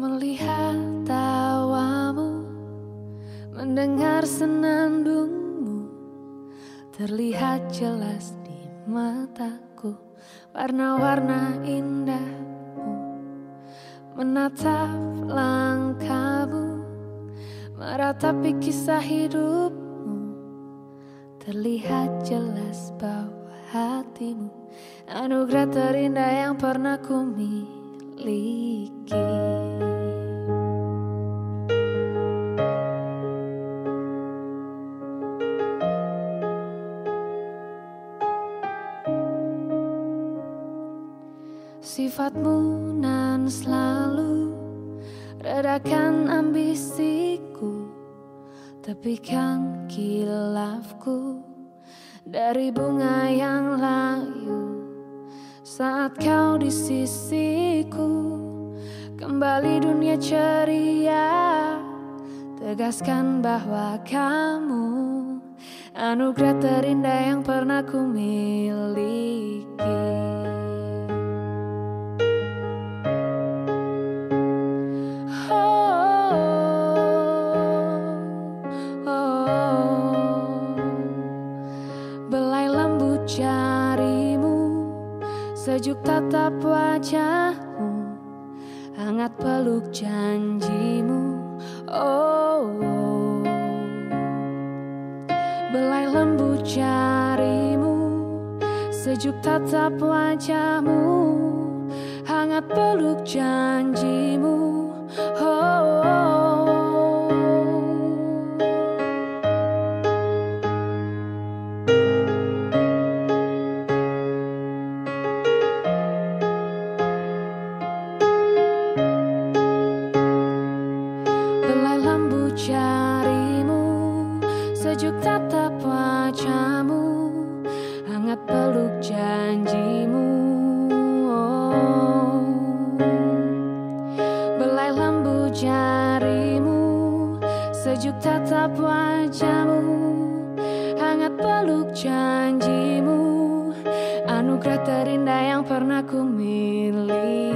Melihat tawamu Mendengar senandungmu. Terlihat jelas di mataku Warna-warna indahmu. Menatap langkahmu Meratapi kisah hidupmu. Terlihat jelas bahwa hatimu Anugerah terindah yang pernah ku miliki Sifatmu nan selalu redakan ambisiku Tepikan kilafku dari bunga yang layu. Saat kau di sisiku Kembali dunia ceria. Tegaskan bahwa kamu Anugerah terindah yang pernah ku miliki Sejuk tatap wajahmu Hangat peluk janjimu oh, oh. Belai lembut jarimu Sejuk tatap wajahmu Hangat peluk janjimu Sejuk tatap wajahmu Hangat peluk janjimu oh. Belai lembu jarimu Sejuk tatap wajahmu Hangat peluk janjimu Anugerah terindah yang pernah ku miliki